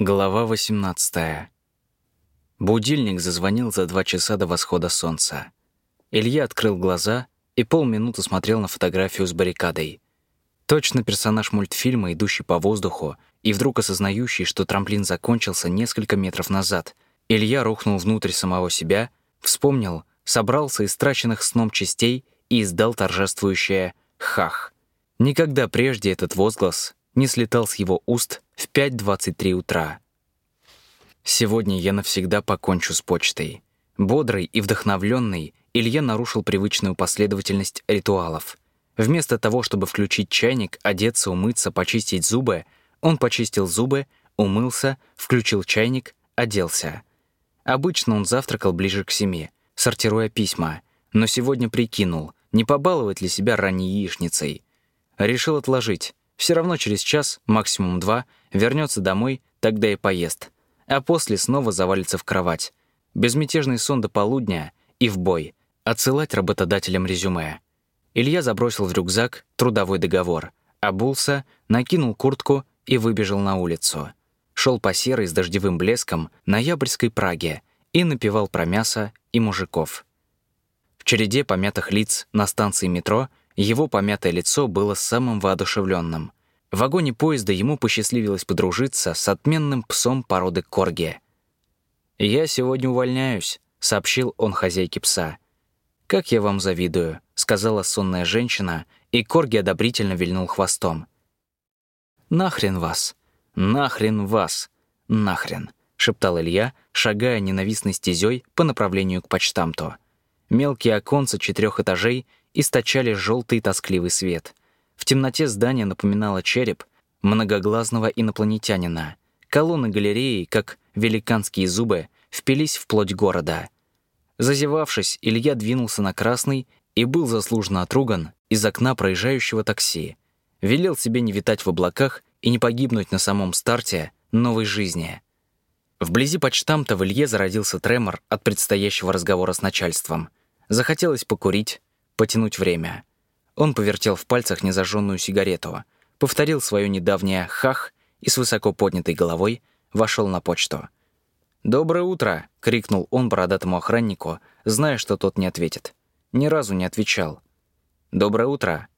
Глава 18. Будильник зазвонил за два часа до восхода солнца. Илья открыл глаза и полминуты смотрел на фотографию с баррикадой. Точно персонаж мультфильма, идущий по воздуху и вдруг осознающий, что трамплин закончился несколько метров назад. Илья рухнул внутрь самого себя, вспомнил, собрался из траченных сном частей и издал торжествующее «хах». Никогда прежде этот возглас не слетал с его уст в 5.23 утра. Сегодня я навсегда покончу с почтой. Бодрый и вдохновленный, Илья нарушил привычную последовательность ритуалов. Вместо того, чтобы включить чайник, одеться, умыться, почистить зубы, он почистил зубы, умылся, включил чайник, оделся. Обычно он завтракал ближе к семи, сортируя письма, но сегодня прикинул, не побаловать ли себя ранней яичницей. Решил отложить, все равно через час, максимум два, вернется домой, тогда и поест. А после снова завалится в кровать. Безмятежный сон до полудня и в бой. Отсылать работодателям резюме. Илья забросил в рюкзак трудовой договор, обулся, накинул куртку и выбежал на улицу. Шел по серой с дождевым блеском ноябрьской Праге и напевал про мясо и мужиков. В череде помятых лиц на станции метро — его помятое лицо было самым воодушевленным. В вагоне поезда ему посчастливилось подружиться с отменным псом породы корги. «Я сегодня увольняюсь», — сообщил он хозяйке пса. «Как я вам завидую», — сказала сонная женщина, и корги одобрительно вильнул хвостом. «Нахрен вас! Нахрен вас! Нахрен!» — шептал Илья, шагая ненавистной стезей по направлению к почтамту. Мелкие оконца четырех этажей источали желтый тоскливый свет. В темноте здание напоминало череп многоглазного инопланетянина. Колонны галереи, как великанские зубы, впились в плоть города. Зазевавшись, Илья двинулся на красный и был заслуженно отруган из окна проезжающего такси. Велел себе не витать в облаках и не погибнуть на самом старте новой жизни. Вблизи почтамта в Илье зародился тремор от предстоящего разговора с начальством. Захотелось покурить, потянуть время. Он повертел в пальцах незажженную сигарету, повторил свое недавнее «хах» и с высоко поднятой головой вошел на почту. «Доброе утро!» — крикнул он бородатому охраннику, зная, что тот не ответит. Ни разу не отвечал. «Доброе утро!»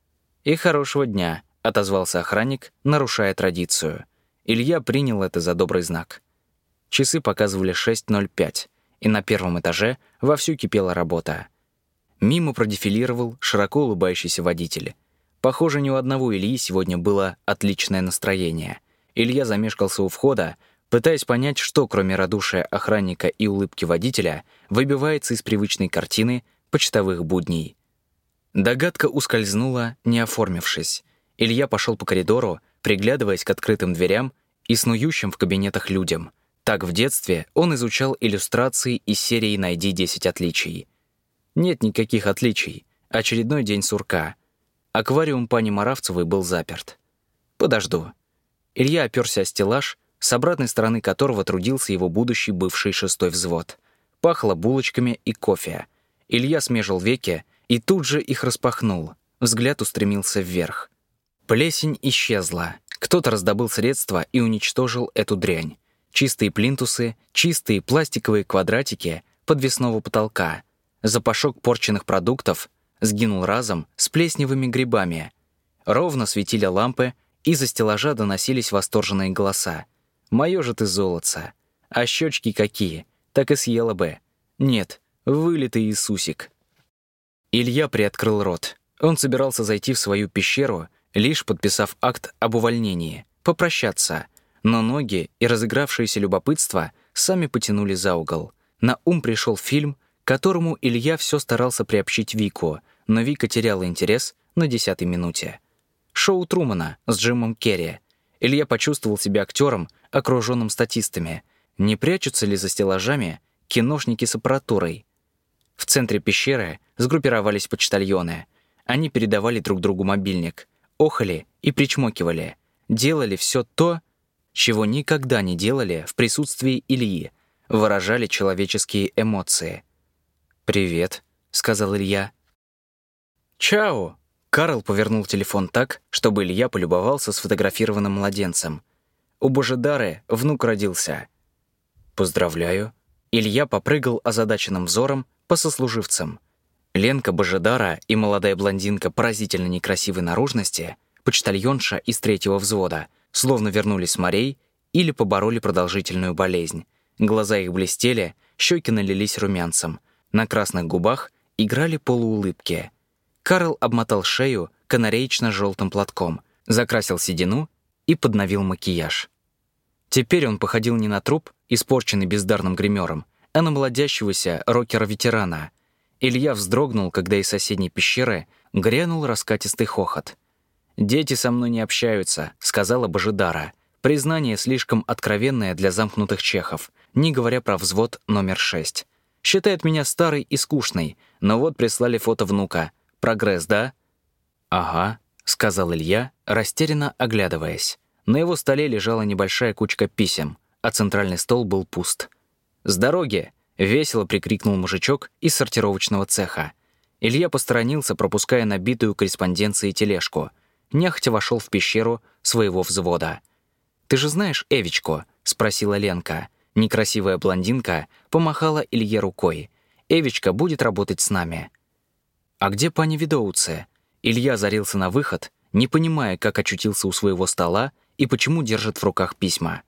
«И хорошего дня!» — отозвался охранник, нарушая традицию. Илья принял это за добрый знак. Часы показывали 6.05, и на первом этаже вовсю кипела работа. Мимо продефилировал широко улыбающийся водитель. Похоже, ни у одного Ильи сегодня было отличное настроение. Илья замешкался у входа, пытаясь понять, что, кроме радушия охранника и улыбки водителя, выбивается из привычной картины почтовых будней. Догадка ускользнула, не оформившись. Илья пошел по коридору, приглядываясь к открытым дверям и снующим в кабинетах людям. Так в детстве он изучал иллюстрации из серии «Найди 10 отличий». Нет никаких отличий. Очередной день сурка. Аквариум пани Маравцевой был заперт. Подожду. Илья оперся о стеллаж, с обратной стороны которого трудился его будущий бывший шестой взвод. Пахло булочками и кофе. Илья смежил веки и тут же их распахнул. Взгляд устремился вверх. Плесень исчезла. Кто-то раздобыл средства и уничтожил эту дрянь. Чистые плинтусы, чистые пластиковые квадратики подвесного потолка, Запашок порченных продуктов сгинул разом с плесневыми грибами. Ровно светили лампы, и за стеллажа доносились восторженные голоса. «Моё же ты золотце! А щечки какие! Так и съела бы! Нет, вылитый Иисусик!» Илья приоткрыл рот. Он собирался зайти в свою пещеру, лишь подписав акт об увольнении, попрощаться. Но ноги и разыгравшееся любопытство сами потянули за угол. На ум пришел фильм которому Илья все старался приобщить Вику, но Вика теряла интерес на десятой минуте. Шоу Трумана с Джимом Керри. Илья почувствовал себя актером, окруженным статистами. Не прячутся ли за стеллажами киношники с аппаратурой? В центре пещеры сгруппировались почтальоны. Они передавали друг другу мобильник, охали и причмокивали. Делали все то, чего никогда не делали в присутствии Ильи, выражали человеческие эмоции. «Привет», — сказал Илья. «Чао!» Карл повернул телефон так, чтобы Илья полюбовался сфотографированным младенцем. У Божидары внук родился». «Поздравляю». Илья попрыгал озадаченным взором по сослуживцам. Ленка Божидара и молодая блондинка поразительно некрасивой наружности, почтальонша из третьего взвода, словно вернулись с морей или побороли продолжительную болезнь. Глаза их блестели, щеки налились румянцем. На красных губах играли полуулыбки. Карл обмотал шею канареечно-желтым платком, закрасил седину и подновил макияж. Теперь он походил не на труп, испорченный бездарным гримером, а на молодящегося рокера-ветерана. Илья вздрогнул, когда из соседней пещеры грянул раскатистый хохот. «Дети со мной не общаются», — сказала Божидара. Признание слишком откровенное для замкнутых чехов, не говоря про взвод номер шесть. Считает меня старой и скучной, но вот прислали фото внука. Прогресс, да? «Ага», — сказал Илья, растерянно оглядываясь. На его столе лежала небольшая кучка писем, а центральный стол был пуст. «С дороги!» — весело прикрикнул мужичок из сортировочного цеха. Илья посторонился, пропуская набитую корреспонденцией тележку. Нехотя вошел в пещеру своего взвода. «Ты же знаешь Эвичку?» — спросила Ленка. Некрасивая блондинка помахала Илье рукой. «Эвичка будет работать с нами». «А где пани Видоуце?» Илья зарился на выход, не понимая, как очутился у своего стола и почему держит в руках письма.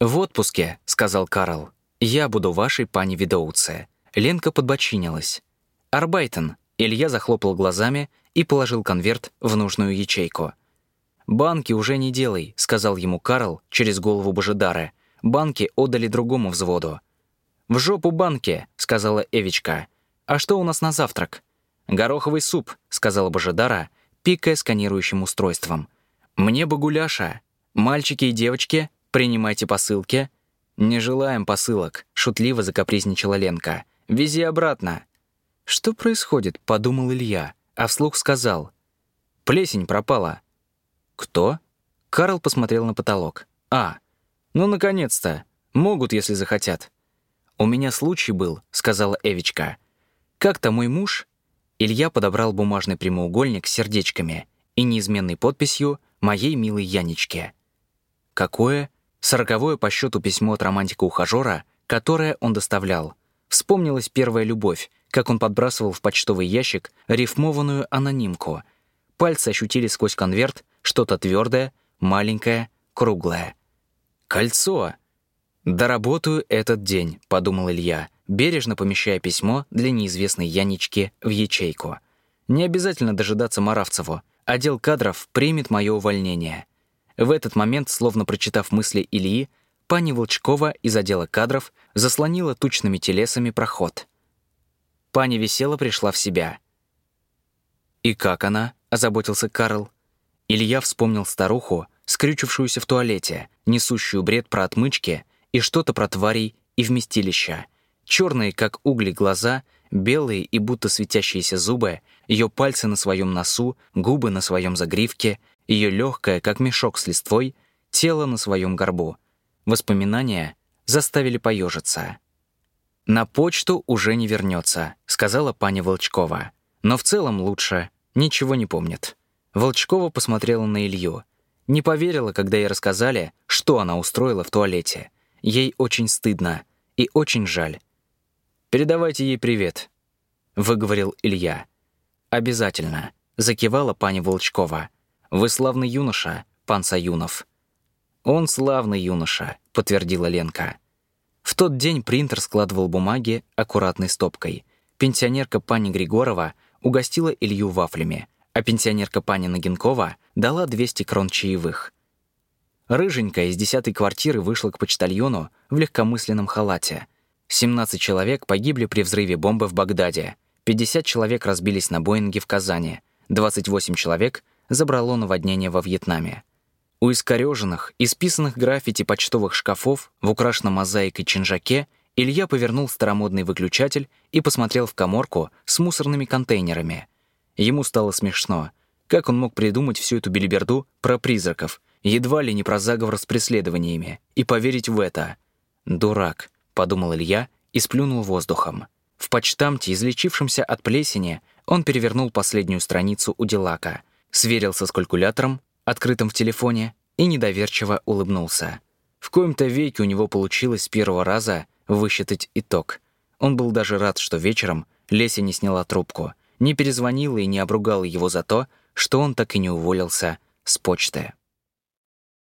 «В отпуске», — сказал Карл. «Я буду вашей пани Видоуце». Ленка подбочинилась. «Арбайтен». Илья захлопал глазами и положил конверт в нужную ячейку. «Банки уже не делай», — сказал ему Карл через голову Божидары. «Банки отдали другому взводу». «В жопу банки», — сказала Эвичка. «А что у нас на завтрак?» «Гороховый суп», — сказала Божидара, пикая сканирующим устройством. «Мне бы гуляша. Мальчики и девочки, принимайте посылки». «Не желаем посылок», — шутливо закапризничала Ленка. «Вези обратно». «Что происходит?» — подумал Илья, а вслух сказал. «Плесень пропала». «Кто?» Карл посмотрел на потолок. «А, ну, наконец-то. Могут, если захотят». «У меня случай был», — сказала Эвичка. «Как-то мой муж Илья подобрал бумажный прямоугольник с сердечками и неизменной подписью «Моей милой Янечке». Какое? Сороковое по счету письмо от романтика-ухажера, которое он доставлял. Вспомнилась первая любовь, как он подбрасывал в почтовый ящик рифмованную анонимку. Пальцы ощутили сквозь конверт что-то твердое, маленькое, круглое. «Кольцо!» «Доработаю этот день», — подумал Илья, бережно помещая письмо для неизвестной Янечки в ячейку. «Не обязательно дожидаться Маравцеву. Отдел кадров примет мое увольнение». В этот момент, словно прочитав мысли Ильи, пани Волчкова из отдела кадров заслонила тучными телесами проход. Пани весела пришла в себя. «И как она?» — озаботился Карл. Илья вспомнил старуху, скрючившуюся в туалете, несущую бред про отмычки и что-то про тварей и вместилища. Черные, как угли, глаза, белые и будто светящиеся зубы, ее пальцы на своем носу, губы на своем загривке, ее легкое, как мешок с листвой, тело на своем горбу. Воспоминания заставили поежиться. «На почту уже не вернется», — сказала паня Волчкова. «Но в целом лучше. Ничего не помнит». Волчкова посмотрела на Илью. Не поверила, когда ей рассказали, что она устроила в туалете. Ей очень стыдно и очень жаль. «Передавайте ей привет», — выговорил Илья. «Обязательно», — закивала пани Волчкова. «Вы славный юноша, пан Саюнов». «Он славный юноша», — подтвердила Ленка. В тот день принтер складывал бумаги аккуратной стопкой. Пенсионерка пани Григорова угостила Илью вафлями, а пенсионерка пани Нагинкова дала 200 крон чаевых — Рыженькая из десятой квартиры вышла к почтальону в легкомысленном халате. 17 человек погибли при взрыве бомбы в Багдаде. 50 человек разбились на Боинге в Казани. 28 человек забрало наводнение во Вьетнаме. У искореженных, исписанных граффити почтовых шкафов в украшенном мозаикой чинжаке Илья повернул старомодный выключатель и посмотрел в коморку с мусорными контейнерами. Ему стало смешно. Как он мог придумать всю эту белиберду про призраков — едва ли не про заговор с преследованиями, и поверить в это. «Дурак», — подумал Илья и сплюнул воздухом. В почтамте, излечившемся от плесени, он перевернул последнюю страницу у Делака, сверился с калькулятором, открытым в телефоне, и недоверчиво улыбнулся. В коем-то веке у него получилось с первого раза высчитать итог. Он был даже рад, что вечером Леся не сняла трубку, не перезвонила и не обругала его за то, что он так и не уволился с почты.